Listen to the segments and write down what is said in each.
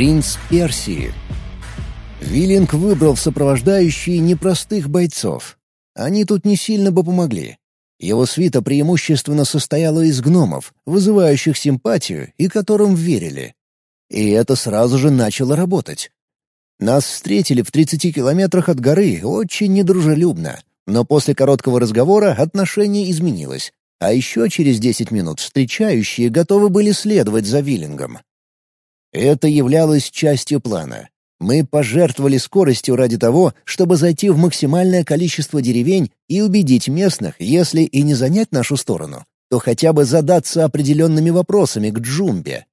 Принц Персии. Виллинг выбрал сопровождающие непростых бойцов. Они тут не сильно бы помогли. Его свита преимущественно состояла из гномов, вызывающих симпатию и которым верили. И это сразу же начало работать. Нас встретили в 30 километрах от горы очень недружелюбно, но после короткого разговора отношение изменилось. А еще через 10 минут встречающие готовы были следовать за Виллингом. Это являлось частью плана. Мы пожертвовали скоростью ради того, чтобы зайти в максимальное количество деревень и убедить местных, если и не занять нашу сторону, то хотя бы задаться определенными вопросами к Джумбе.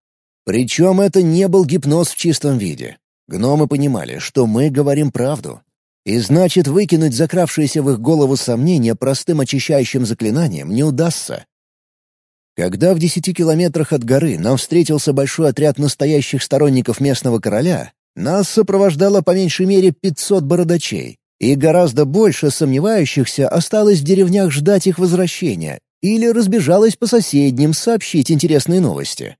Причем это не был гипноз в чистом виде. Гномы понимали, что мы говорим правду. И значит, выкинуть закравшиеся в их голову сомнения простым очищающим заклинанием не удастся. Когда в десяти километрах от горы нам встретился большой отряд настоящих сторонников местного короля, нас сопровождало по меньшей мере 500 бородачей, и гораздо больше сомневающихся осталось в деревнях ждать их возвращения или разбежалось по соседним сообщить интересные новости.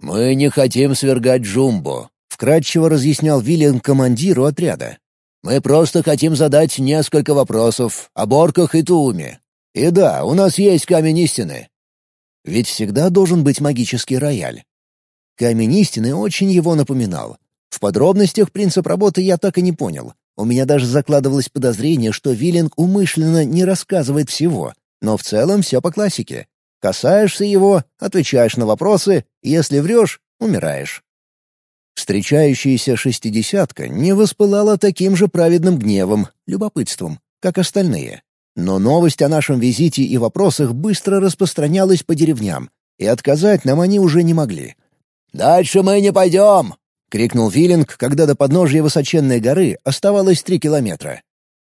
«Мы не хотим свергать Джумбо», — вкратчиво разъяснял Виллиан командиру отряда. «Мы просто хотим задать несколько вопросов о Борках и Тууме. И да, у нас есть камень истины. Ведь всегда должен быть магический рояль. Камень истины очень его напоминал. В подробностях принцип работы я так и не понял. У меня даже закладывалось подозрение, что Виллинг умышленно не рассказывает всего, но в целом все по классике. Касаешься его, отвечаешь на вопросы, если врешь — умираешь. Встречающаяся шестидесятка не воспылала таким же праведным гневом, любопытством, как остальные. Но новость о нашем визите и вопросах быстро распространялась по деревням, и отказать нам они уже не могли. «Дальше мы не пойдем!» — крикнул Виллинг, когда до подножия высоченной горы оставалось три километра.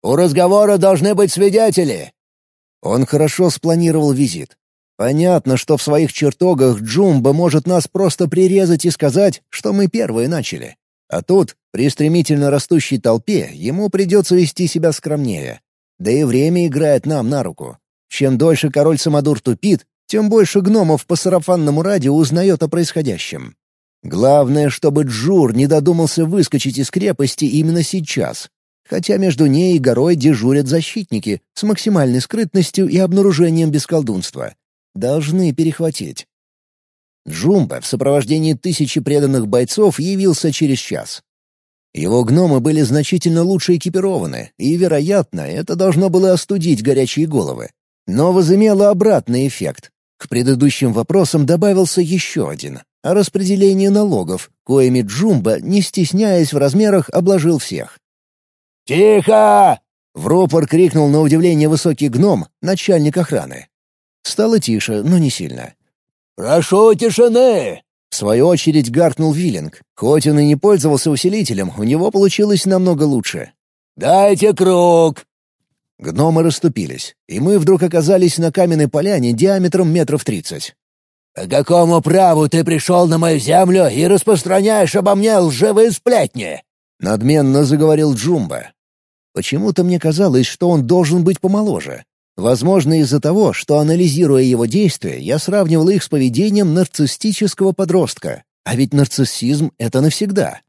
«У разговора должны быть свидетели!» Он хорошо спланировал визит. Понятно, что в своих чертогах Джумба может нас просто прирезать и сказать, что мы первые начали. А тут, при стремительно растущей толпе, ему придется вести себя скромнее. Да и время играет нам на руку. Чем дольше король Самодур тупит, тем больше гномов по сарафанному радио узнает о происходящем. Главное, чтобы Джур не додумался выскочить из крепости именно сейчас. Хотя между ней и горой дежурят защитники с максимальной скрытностью и обнаружением без колдунства. Должны перехватить. Джумба в сопровождении тысячи преданных бойцов явился через час. Его гномы были значительно лучше экипированы, и, вероятно, это должно было остудить горячие головы. Но возымело обратный эффект. К предыдущим вопросам добавился еще один — о распределении налогов, коими Джумба, не стесняясь в размерах, обложил всех. «Тихо!» — в рупор крикнул на удивление высокий гном, начальник охраны. Стало тише, но не сильно. «Прошу тишины!» В свою очередь гаркнул Виллинг. Хоть он и не пользовался усилителем, у него получилось намного лучше. «Дайте круг!» Гномы расступились, и мы вдруг оказались на каменной поляне диаметром метров тридцать. «По какому праву ты пришел на мою землю и распространяешь обо мне лживые сплетни?» — надменно заговорил Джумба. Почему-то мне казалось, что он должен быть помоложе. Возможно, из-за того, что, анализируя его действия, я сравнивал их с поведением нарциссического подростка. А ведь нарциссизм — это навсегда.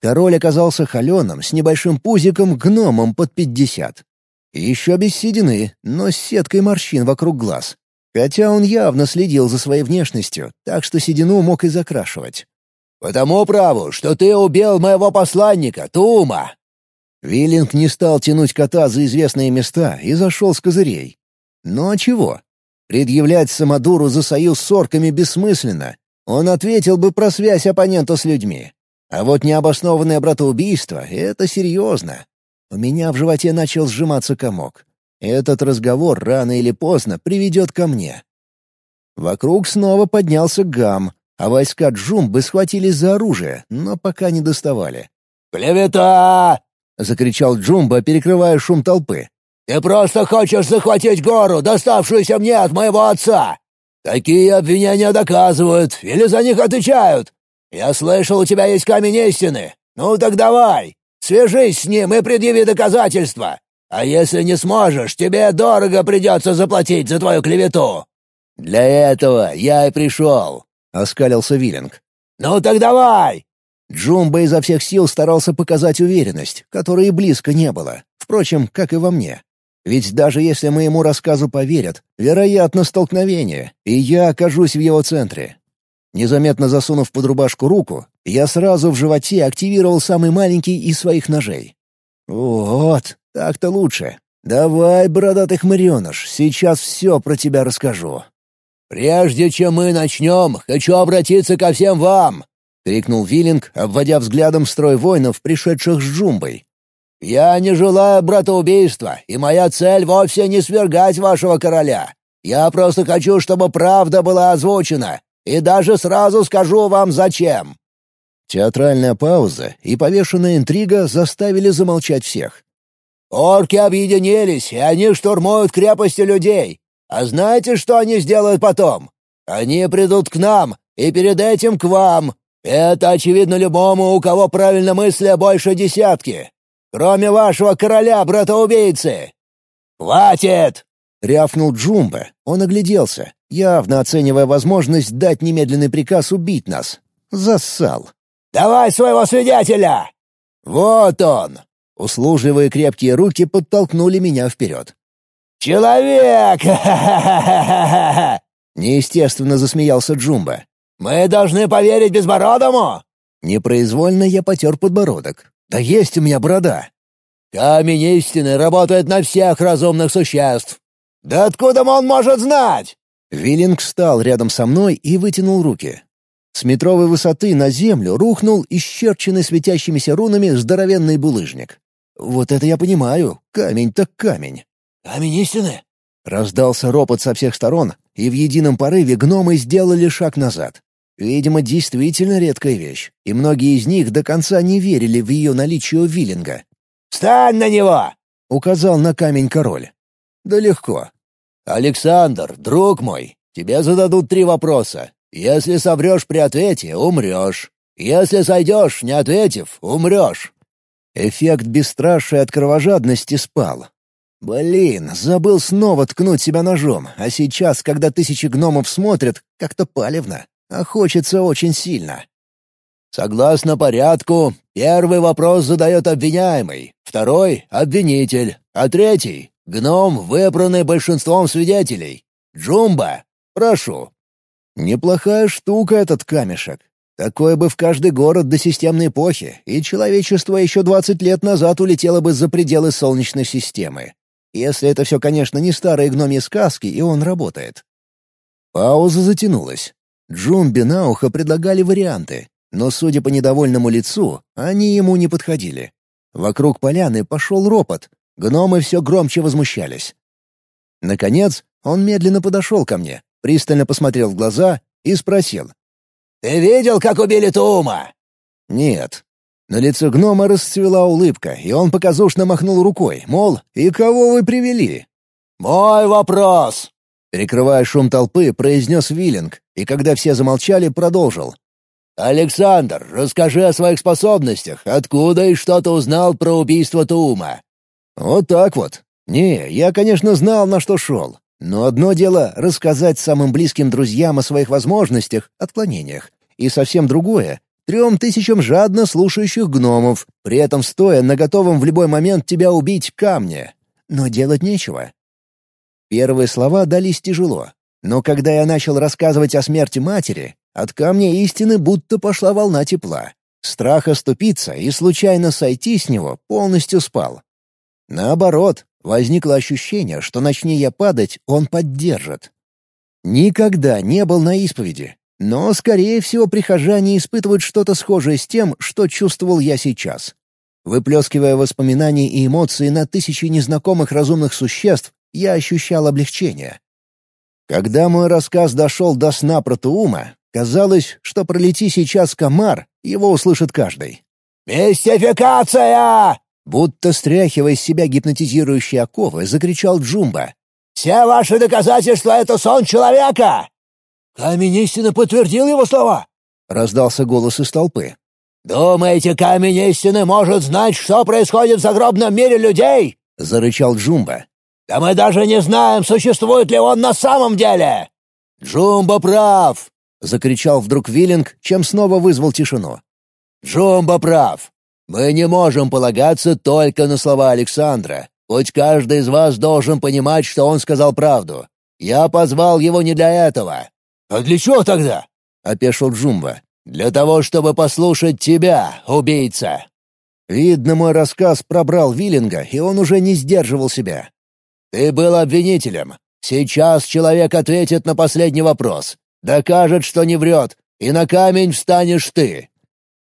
Король оказался холеным, с небольшим пузиком, гномом под пятьдесят. Еще без седины, но с сеткой морщин вокруг глаз. Хотя он явно следил за своей внешностью, так что седину мог и закрашивать. «По тому праву, что ты убил моего посланника, Тума!» Виллинг не стал тянуть кота за известные места и зашел с козырей. Ну а чего? Предъявлять Самодуру за союз с орками бессмысленно. Он ответил бы про связь оппонента с людьми. А вот необоснованное братоубийство — это серьезно. У меня в животе начал сжиматься комок. Этот разговор рано или поздно приведет ко мне. Вокруг снова поднялся гам, а войска Джумбы схватились за оружие, но пока не доставали. «Клевета!» — закричал Джумба, перекрывая шум толпы. «Ты просто хочешь захватить гору, доставшуюся мне от моего отца! Такие обвинения доказывают или за них отвечают! Я слышал, у тебя есть камень истины! Ну так давай, свяжись с ним и предъяви доказательства! А если не сможешь, тебе дорого придется заплатить за твою клевету!» «Для этого я и пришел», — оскалился Виллинг. «Ну так давай!» Джумба изо всех сил старался показать уверенность, которой и близко не было. Впрочем, как и во мне. Ведь даже если моему рассказу поверят, вероятно столкновение, и я окажусь в его центре. Незаметно засунув под рубашку руку, я сразу в животе активировал самый маленький из своих ножей. «Вот, так-то лучше. Давай, бородатый хмыреныш, сейчас все про тебя расскажу». «Прежде чем мы начнем, хочу обратиться ко всем вам!» — крикнул Виллинг, обводя взглядом строй воинов, пришедших с Джумбой. «Я не желаю братоубийства, и моя цель вовсе не свергать вашего короля. Я просто хочу, чтобы правда была озвучена, и даже сразу скажу вам зачем». Театральная пауза и повешенная интрига заставили замолчать всех. «Орки объединились, и они штурмуют крепости людей. А знаете, что они сделают потом? Они придут к нам, и перед этим к вам. Это очевидно любому, у кого правильно мысли больше десятки. Кроме вашего короля, брата-убийцы!» «Хватит!» — рявкнул Джумба. Он огляделся, явно оценивая возможность дать немедленный приказ убить нас. Зассал. «Давай своего свидетеля!» «Вот он!» Услужливые крепкие руки подтолкнули меня вперед. «Человек!» Неестественно засмеялся Джумба. «Мы должны поверить Безбородому?» Непроизвольно я потер подбородок. Да есть у меня борода. Камень истины работает на всех разумных существ. Да откуда он может знать? Виллинг встал рядом со мной и вытянул руки. С метровой высоты на землю рухнул исчерченный светящимися рунами здоровенный булыжник. Вот это я понимаю. Камень так камень. «Камень истины?» Раздался ропот со всех сторон, и в едином порыве гномы сделали шаг назад. Видимо, действительно редкая вещь, и многие из них до конца не верили в ее наличие у Виллинга. «Встань на него!» — указал на камень король. «Да легко». «Александр, друг мой, тебе зададут три вопроса. Если соврешь при ответе — умрешь. Если сойдешь, не ответив, умрешь». Эффект бесстрашия от кровожадности спал. Блин, забыл снова ткнуть себя ножом, а сейчас, когда тысячи гномов смотрят, как-то палевно а хочется очень сильно. Согласно порядку, первый вопрос задает обвиняемый, второй — обвинитель, а третий — гном, выбранный большинством свидетелей. Джумба, прошу. Неплохая штука этот камешек. Такой бы в каждый город до системной эпохи, и человечество еще двадцать лет назад улетело бы за пределы Солнечной системы. Если это все, конечно, не старые гномьи сказки, и он работает. Пауза затянулась. Джумби на ухо предлагали варианты, но, судя по недовольному лицу, они ему не подходили. Вокруг поляны пошел ропот, гномы все громче возмущались. Наконец, он медленно подошел ко мне, пристально посмотрел в глаза и спросил. «Ты видел, как убили Тума?» «Нет». На лице гнома расцвела улыбка, и он показушно махнул рукой, мол, «И кого вы привели?» «Мой вопрос!» Перекрывая шум толпы, произнес Виллинг, и когда все замолчали, продолжил. «Александр, расскажи о своих способностях. Откуда и что ты узнал про убийство Тума?» «Вот так вот. Не, я, конечно, знал, на что шел. Но одно дело — рассказать самым близким друзьям о своих возможностях, отклонениях. И совсем другое — трем тысячам жадно слушающих гномов, при этом стоя на готовом в любой момент тебя убить камне. Но делать нечего. Первые слова дались тяжело, но когда я начал рассказывать о смерти матери, от камня истины будто пошла волна тепла. Страх оступиться и случайно сойти с него полностью спал. Наоборот, возникло ощущение, что начни я падать, он поддержит. Никогда не был на исповеди, но, скорее всего, прихожане испытывают что-то схожее с тем, что чувствовал я сейчас. Выплескивая воспоминания и эмоции на тысячи незнакомых разумных существ, я ощущал облегчение. Когда мой рассказ дошел до сна Протуума, казалось, что пролети сейчас комар, его услышит каждый. «Мистификация!» Будто стряхивая из себя гипнотизирующие оковы, закричал Джумба. «Все ваши доказательства — это сон человека!» «Камень истины подтвердил его слова!» — раздался голос из толпы. «Думаете, камень истины может знать, что происходит в загробном мире людей?» — зарычал Джумба. Да мы даже не знаем, существует ли он на самом деле!» «Джумба прав!» — закричал вдруг Виллинг, чем снова вызвал тишину. Джумба прав. Мы не можем полагаться только на слова Александра. Хоть каждый из вас должен понимать, что он сказал правду. Я позвал его не для этого». «А для чего тогда?» — опешил Джумба. «Для того, чтобы послушать тебя, убийца». Видно, мой рассказ пробрал Виллинга, и он уже не сдерживал себя. «Ты был обвинителем. Сейчас человек ответит на последний вопрос. Докажет, что не врет, и на камень встанешь ты».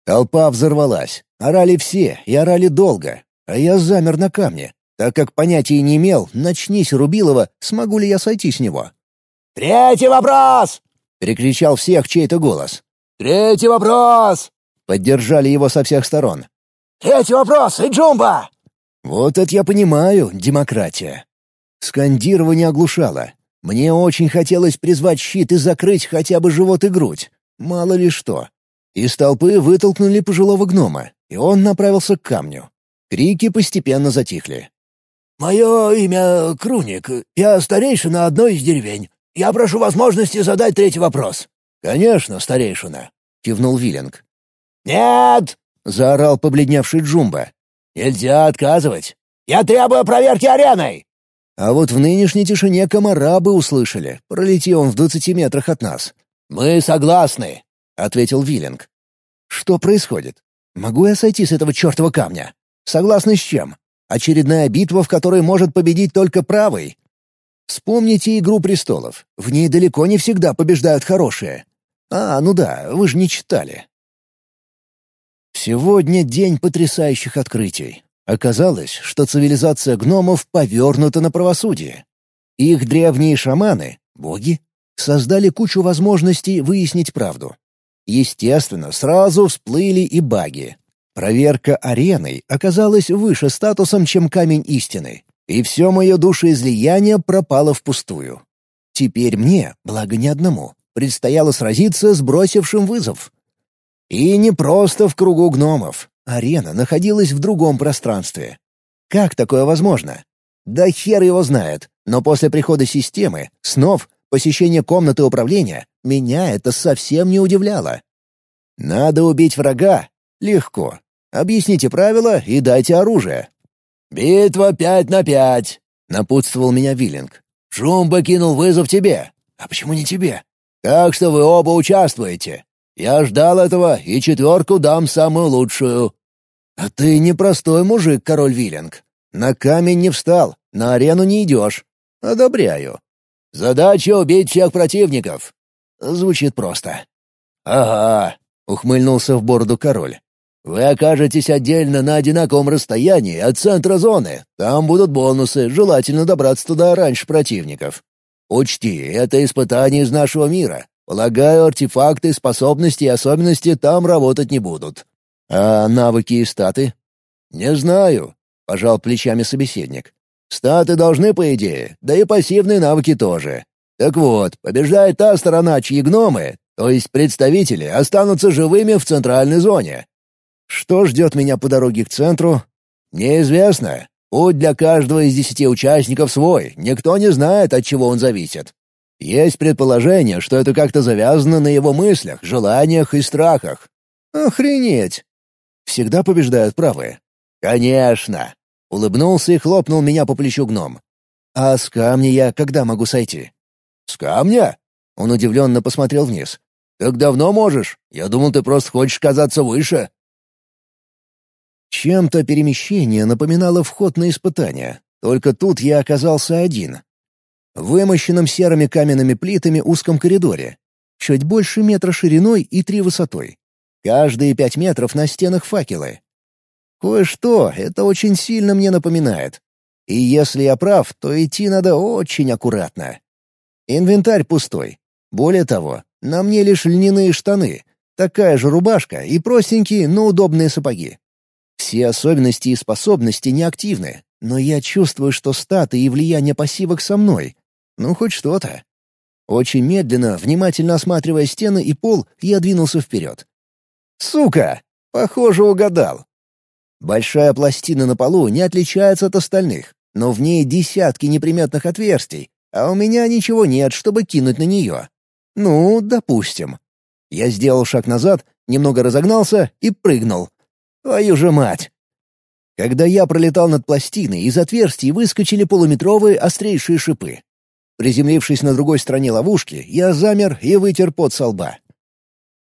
Толпа взорвалась. Орали все, и орали долго. А я замер на камне, так как понятия не имел, начнись Рубилова, смогу ли я сойти с него. «Третий вопрос!» — перекричал всех чей-то голос. «Третий вопрос!» — поддержали его со всех сторон. «Третий вопрос, и Джумба!» Вот это я понимаю, демократия. Скандирование оглушало. Мне очень хотелось призвать щит и закрыть хотя бы живот и грудь. Мало ли что. Из толпы вытолкнули пожилого гнома, и он направился к камню. Крики постепенно затихли. «Мое имя Круник. Я старейшина одной из деревень. Я прошу возможности задать третий вопрос». «Конечно, старейшина», — кивнул Виллинг. «Нет!» — заорал побледневший Джумба. «Нельзя отказывать. Я требую проверки ареной!» А вот в нынешней тишине комара бы услышали, пролети он в двадцати метрах от нас. «Мы согласны», — ответил Виллинг. «Что происходит? Могу я сойти с этого чертова камня? Согласны с чем? Очередная битва, в которой может победить только правый? Вспомните «Игру престолов». В ней далеко не всегда побеждают хорошие. А, ну да, вы же не читали. Сегодня день потрясающих открытий. Оказалось, что цивилизация гномов повернута на правосудие. Их древние шаманы, боги, создали кучу возможностей выяснить правду. Естественно, сразу всплыли и баги. Проверка ареной оказалась выше статусом, чем камень истины, и все мое душеизлияние пропало впустую. Теперь мне, благо не одному, предстояло сразиться с бросившим вызов. И не просто в кругу гномов. Арена находилась в другом пространстве. Как такое возможно? Да хер его знает, но после прихода системы, снов, посещения комнаты управления, меня это совсем не удивляло. Надо убить врага? Легко. Объясните правила и дайте оружие. «Битва пять на пять», — напутствовал меня Виллинг. «Шумба кинул вызов тебе». «А почему не тебе?» «Так что вы оба участвуете. Я ждал этого и четверку дам самую лучшую». «А ты непростой мужик, король Виллинг. На камень не встал, на арену не идешь. Одобряю». «Задача — убить всех противников». Звучит просто. «Ага», — ухмыльнулся в бороду король. Вы окажетесь отдельно на одинаковом расстоянии от центра зоны. Там будут бонусы, желательно добраться туда раньше противников. Учти, это испытание из нашего мира. Полагаю, артефакты, способности и особенности там работать не будут. А навыки и статы? Не знаю, пожал плечами собеседник. Статы должны, по идее, да и пассивные навыки тоже. Так вот, побеждает та сторона, чьи гномы, то есть представители, останутся живыми в центральной зоне. Что ждет меня по дороге к центру? Неизвестно. Путь для каждого из десяти участников свой, никто не знает, от чего он зависит. Есть предположение, что это как-то завязано на его мыслях, желаниях и страхах. Охренеть! Всегда побеждают правые. Конечно! Улыбнулся и хлопнул меня по плечу гном. А с камня я когда могу сойти? С камня? Он удивленно посмотрел вниз. «Так давно можешь? Я думал, ты просто хочешь казаться выше». Чем-то перемещение напоминало вход на испытание, только тут я оказался один. Вымощенном серыми каменными плитами узком коридоре. Чуть больше метра шириной и три высотой. Каждые пять метров на стенах факелы. Кое-что это очень сильно мне напоминает. И если я прав, то идти надо очень аккуратно. Инвентарь пустой. Более того, на мне лишь льняные штаны, такая же рубашка и простенькие, но удобные сапоги. Все особенности и способности неактивны, но я чувствую, что статы и влияние пассивок со мной. Ну, хоть что-то. Очень медленно, внимательно осматривая стены и пол, я двинулся вперед. Сука! Похоже, угадал. Большая пластина на полу не отличается от остальных, но в ней десятки неприметных отверстий, а у меня ничего нет, чтобы кинуть на нее. Ну, допустим. Я сделал шаг назад немного разогнался и прыгнул. Твою же мать! Когда я пролетал над пластиной, из отверстий выскочили полуметровые острейшие шипы. Приземлившись на другой стороне ловушки, я замер и вытер пот со лба.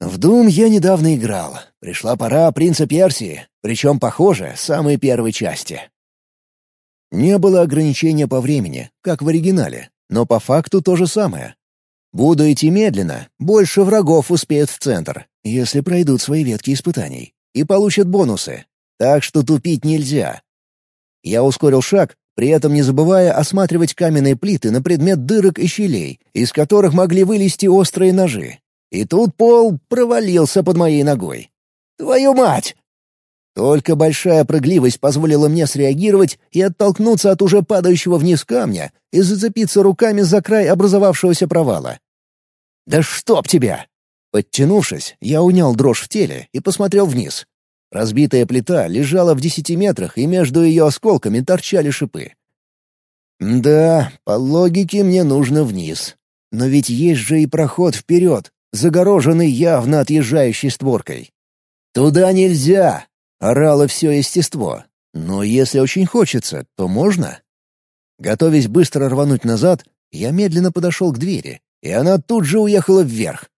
В Дум я недавно играл. Пришла пора принца Персии, причем, похоже, самой первой части. Не было ограничения по времени, как в оригинале, но по факту то же самое. Буду идти медленно, больше врагов успеют в центр, если пройдут свои ветки испытаний, и получат бонусы. Так что тупить нельзя. Я ускорил шаг, при этом не забывая осматривать каменные плиты на предмет дырок и щелей, из которых могли вылезти острые ножи. И тут пол провалился под моей ногой. «Твою мать!» Только большая прыгливость позволила мне среагировать и оттолкнуться от уже падающего вниз камня и зацепиться руками за край образовавшегося провала. «Да чтоб тебя!» Подтянувшись, я унял дрожь в теле и посмотрел вниз. Разбитая плита лежала в десяти метрах, и между ее осколками торчали шипы. «Да, по логике мне нужно вниз. Но ведь есть же и проход вперед, загороженный явно отъезжающей створкой. «Туда нельзя!» — орало все естество. «Но если очень хочется, то можно?» Готовясь быстро рвануть назад, я медленно подошел к двери, и она тут же уехала вверх.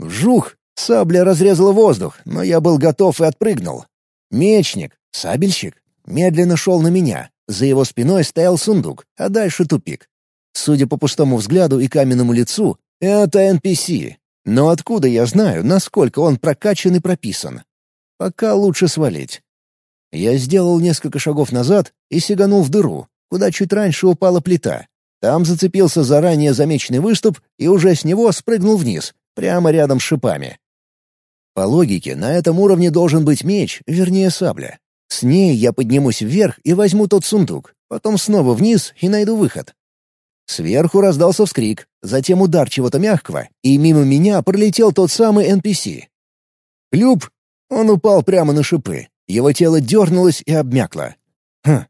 Вжух! Сабля разрезала воздух, но я был готов и отпрыгнул. Мечник, сабельщик, медленно шел на меня. За его спиной стоял сундук, а дальше тупик. Судя по пустому взгляду и каменному лицу, это NPC. Но откуда я знаю, насколько он прокачан и прописан? Пока лучше свалить. Я сделал несколько шагов назад и сиганул в дыру, куда чуть раньше упала плита. Там зацепился заранее замеченный выступ и уже с него спрыгнул вниз, прямо рядом с шипами. По логике, на этом уровне должен быть меч, вернее сабля. С ней я поднимусь вверх и возьму тот сундук, потом снова вниз и найду выход. Сверху раздался вскрик, затем удар чего-то мягкого, и мимо меня пролетел тот самый NPC. Люб! Он упал прямо на шипы. Его тело дернулось и обмякло. Хм,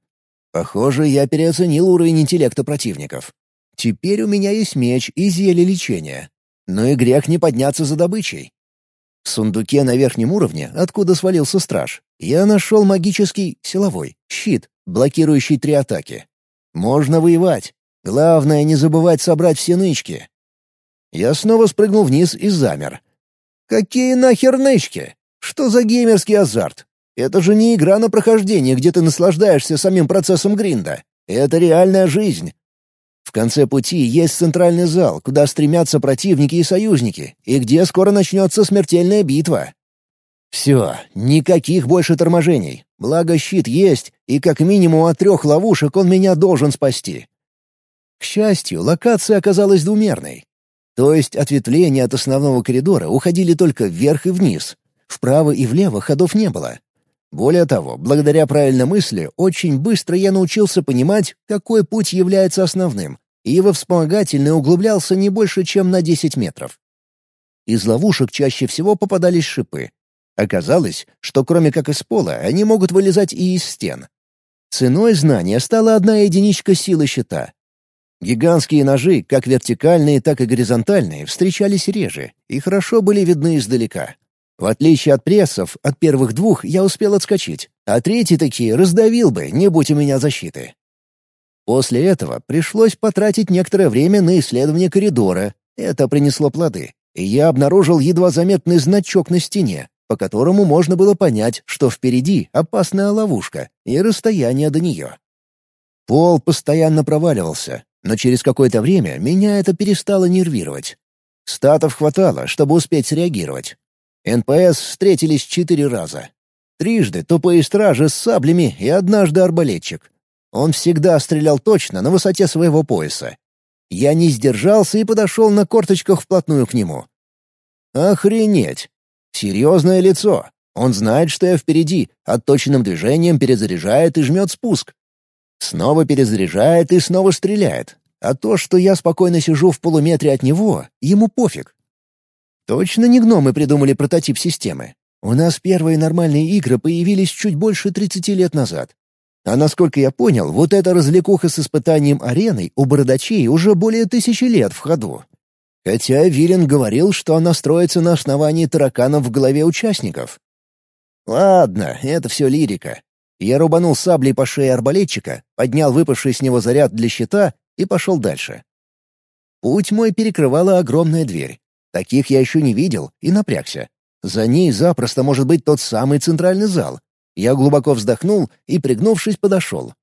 Похоже, я переоценил уровень интеллекта противников. Теперь у меня есть меч и зелье лечения. Но и грех не подняться за добычей. В сундуке на верхнем уровне, откуда свалился страж, я нашел магический, силовой, щит, блокирующий три атаки. Можно воевать. Главное, не забывать собрать все нычки. Я снова спрыгнул вниз и замер. Какие нахер нычки? Что за геймерский азарт? Это же не игра на прохождение, где ты наслаждаешься самим процессом гринда. Это реальная жизнь. Конце пути есть центральный зал, куда стремятся противники и союзники, и где скоро начнется смертельная битва. Все, никаких больше торможений. Благо щит есть, и как минимум от трех ловушек он меня должен спасти. К счастью, локация оказалась двумерной. То есть ответвления от основного коридора уходили только вверх и вниз. Вправо и влево ходов не было. Более того, благодаря правильной мысли, очень быстро я научился понимать, какой путь является основным, и во вспомогательный углублялся не больше, чем на 10 метров. Из ловушек чаще всего попадались шипы. Оказалось, что кроме как из пола, они могут вылезать и из стен. Ценой знания стала одна единичка силы щита, Гигантские ножи, как вертикальные, так и горизонтальные, встречались реже и хорошо были видны издалека. В отличие от прессов, от первых двух я успел отскочить, а третий такие раздавил бы, не будь у меня защиты. После этого пришлось потратить некоторое время на исследование коридора. Это принесло плоды, и я обнаружил едва заметный значок на стене, по которому можно было понять, что впереди опасная ловушка и расстояние до нее. Пол постоянно проваливался, но через какое-то время меня это перестало нервировать. Статов хватало, чтобы успеть среагировать. НПС встретились четыре раза. Трижды тупые стражи с саблями и однажды арбалетчик. Он всегда стрелял точно на высоте своего пояса. Я не сдержался и подошел на корточках вплотную к нему. Охренеть! Серьезное лицо. Он знает, что я впереди, отточенным движением перезаряжает и жмет спуск. Снова перезаряжает и снова стреляет. А то, что я спокойно сижу в полуметре от него, ему пофиг. Точно не гномы придумали прототип системы. У нас первые нормальные игры появились чуть больше 30 лет назад. А насколько я понял, вот эта развлекуха с испытанием ареной у бородачей уже более тысячи лет в ходу. Хотя Вилен говорил, что она строится на основании тараканов в голове участников. Ладно, это все лирика. Я рубанул саблей по шее арбалетчика, поднял выпавший с него заряд для щита и пошел дальше. Путь мой перекрывала огромная дверь. Таких я еще не видел и напрягся. За ней запросто может быть тот самый центральный зал. Я глубоко вздохнул и, пригнувшись, подошел.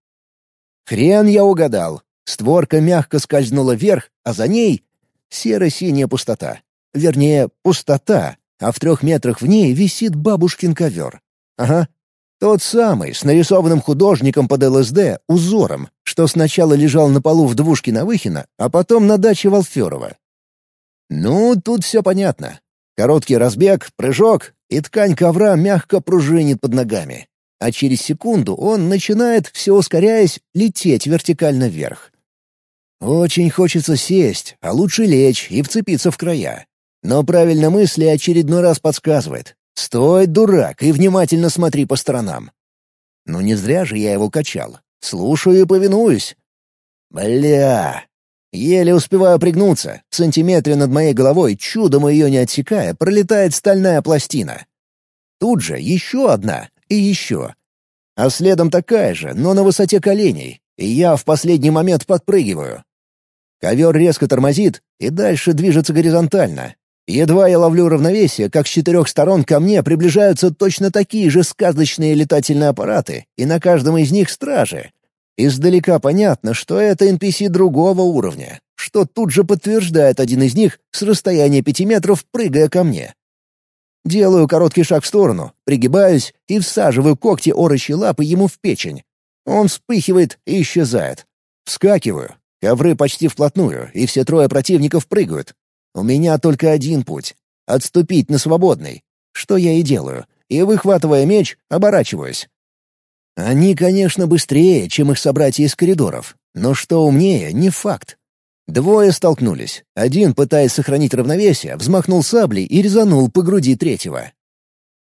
Хрен я угадал. Створка мягко скользнула вверх, а за ней — серо-синяя пустота. Вернее, пустота, а в трех метрах в ней висит бабушкин ковер. Ага, тот самый, с нарисованным художником под ЛСД, узором, что сначала лежал на полу в двушке Навыхина, а потом на даче Волферова. Ну, тут все понятно. Короткий разбег, прыжок, и ткань ковра мягко пружинит под ногами. А через секунду он начинает, все ускоряясь, лететь вертикально вверх. Очень хочется сесть, а лучше лечь и вцепиться в края. Но правильно мысли очередной раз подсказывает. «Стой, дурак, и внимательно смотри по сторонам». Ну не зря же я его качал. Слушаю и повинуюсь. Бля. Еле успеваю пригнуться. В сантиметре над моей головой, чудом ее не отсекая, пролетает стальная пластина. Тут же еще одна и еще. А следом такая же, но на высоте коленей, и я в последний момент подпрыгиваю. Ковер резко тормозит и дальше движется горизонтально, Едва я ловлю равновесие, как с четырех сторон ко мне приближаются точно такие же сказочные летательные аппараты, и на каждом из них стражи. Издалека понятно, что это NPC другого уровня, что тут же подтверждает один из них с расстояния пяти метров, прыгая ко мне. Делаю короткий шаг в сторону, пригибаюсь и всаживаю когти орочьей лапы ему в печень. Он вспыхивает и исчезает. Вскакиваю. Ковры почти вплотную, и все трое противников прыгают. У меня только один путь — отступить на свободный, что я и делаю, и, выхватывая меч, оборачиваюсь. Они, конечно, быстрее, чем их собратья из коридоров, но что умнее — не факт. Двое столкнулись. Один, пытаясь сохранить равновесие, взмахнул саблей и резанул по груди третьего.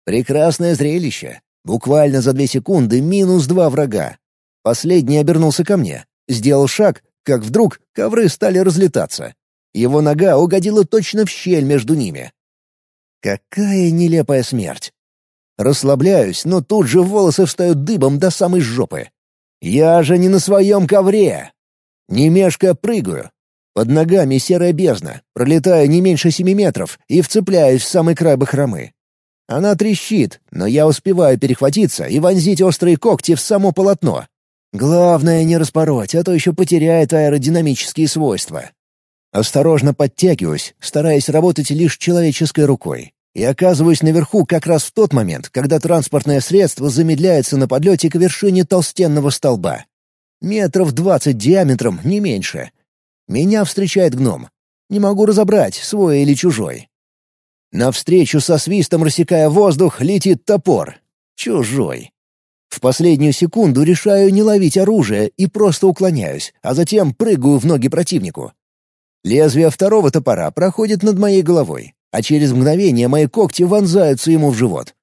Прекрасное зрелище. Буквально за две секунды минус два врага. Последний обернулся ко мне. Сделал шаг, как вдруг ковры стали разлетаться. Его нога угодила точно в щель между ними. Какая нелепая смерть! Расслабляюсь, но тут же волосы встают дыбом до самой жопы. Я же не на своем ковре! Не мешкая прыгаю. Под ногами серая бездна, пролетаю не меньше семи метров и вцепляюсь в самый край бахромы. Она трещит, но я успеваю перехватиться и вонзить острые когти в само полотно. Главное не распороть, а то еще потеряет аэродинамические свойства. Осторожно подтягиваюсь, стараясь работать лишь человеческой рукой. И оказываюсь наверху как раз в тот момент, когда транспортное средство замедляется на подлете к вершине толстенного столба. Метров двадцать диаметром, не меньше. Меня встречает гном. Не могу разобрать, свой или чужой. Навстречу со свистом рассекая воздух летит топор. Чужой. В последнюю секунду решаю не ловить оружие и просто уклоняюсь, а затем прыгаю в ноги противнику. Лезвие второго топора проходит над моей головой, а через мгновение мои когти вонзаются ему в живот.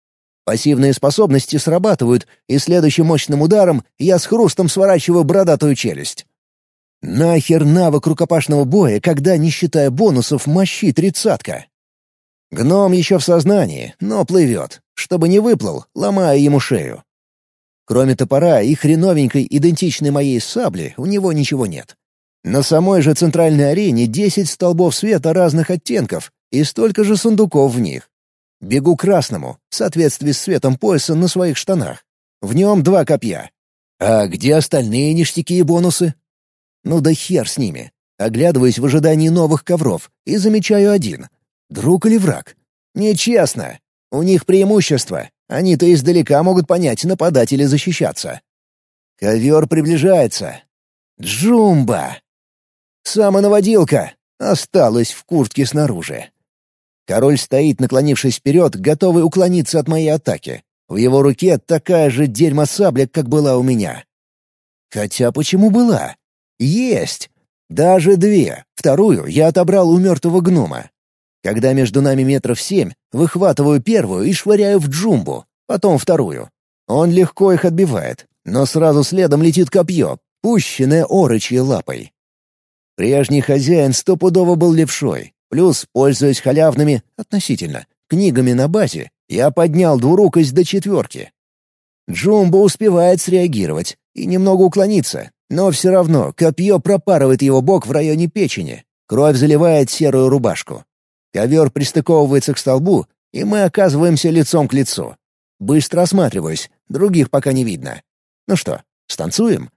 Пассивные способности срабатывают, и следующим мощным ударом я с хрустом сворачиваю бородатую челюсть. Нахер навык рукопашного боя, когда, не считая бонусов, мощи тридцатка. Гном еще в сознании, но плывет. Чтобы не выплыл, ломая ему шею. Кроме топора и хреновенькой, идентичной моей сабли, у него ничего нет. На самой же центральной арене десять столбов света разных оттенков и столько же сундуков в них. Бегу к красному, в соответствии с цветом пояса на своих штанах. В нем два копья. А где остальные ништяки и бонусы? Ну да хер с ними. Оглядываюсь в ожидании новых ковров и замечаю один. Друг или враг? Нечестно. У них преимущество. Они-то издалека могут понять, нападать или защищаться. Ковер приближается. Джумба! Самонаводилка! Осталась в куртке снаружи. Король стоит, наклонившись вперед, готовый уклониться от моей атаки. В его руке такая же дерьмо-сабля, как была у меня. Хотя почему была? Есть! Даже две. Вторую я отобрал у мертвого гнома. Когда между нами метров семь, выхватываю первую и швыряю в джумбу, потом вторую. Он легко их отбивает, но сразу следом летит копье, пущенное орочьей лапой. Прежний хозяин стопудово был левшой. Плюс, пользуясь халявными, относительно, книгами на базе, я поднял двурукость до четверки. Джумбо успевает среагировать и немного уклониться, но все равно копье пропарывает его бок в районе печени. Кровь заливает серую рубашку. Ковер пристыковывается к столбу, и мы оказываемся лицом к лицу. Быстро осматриваюсь, других пока не видно. Ну что, станцуем?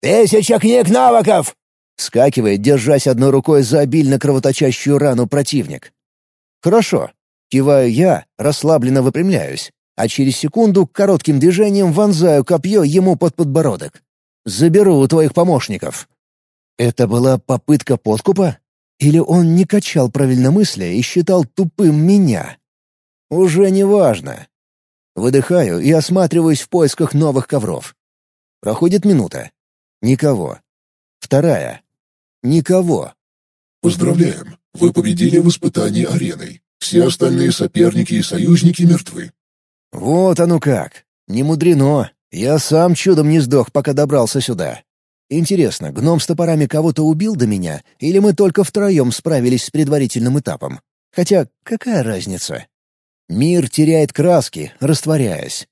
«Тысяча книг навыков!» Скакивает, держась одной рукой за обильно кровоточащую рану противник. «Хорошо». Киваю я, расслабленно выпрямляюсь, а через секунду коротким движением вонзаю копье ему под подбородок. Заберу у твоих помощников. Это была попытка подкупа? Или он не качал правильно мысли и считал тупым меня? Уже не важно. Выдыхаю и осматриваюсь в поисках новых ковров. Проходит минута. Никого. Вторая. Никого. Поздравляем! Вы победили в испытании ареной. Все остальные соперники и союзники мертвы. Вот оно как. Не мудрено. Я сам чудом не сдох, пока добрался сюда. Интересно, гном с топорами кого-то убил до меня, или мы только втроем справились с предварительным этапом? Хотя, какая разница? Мир теряет краски, растворяясь.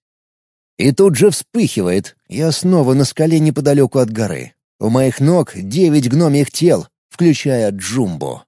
И тут же вспыхивает. Я снова на скале неподалеку от горы. У моих ног девять гномьих тел, включая Джумбо.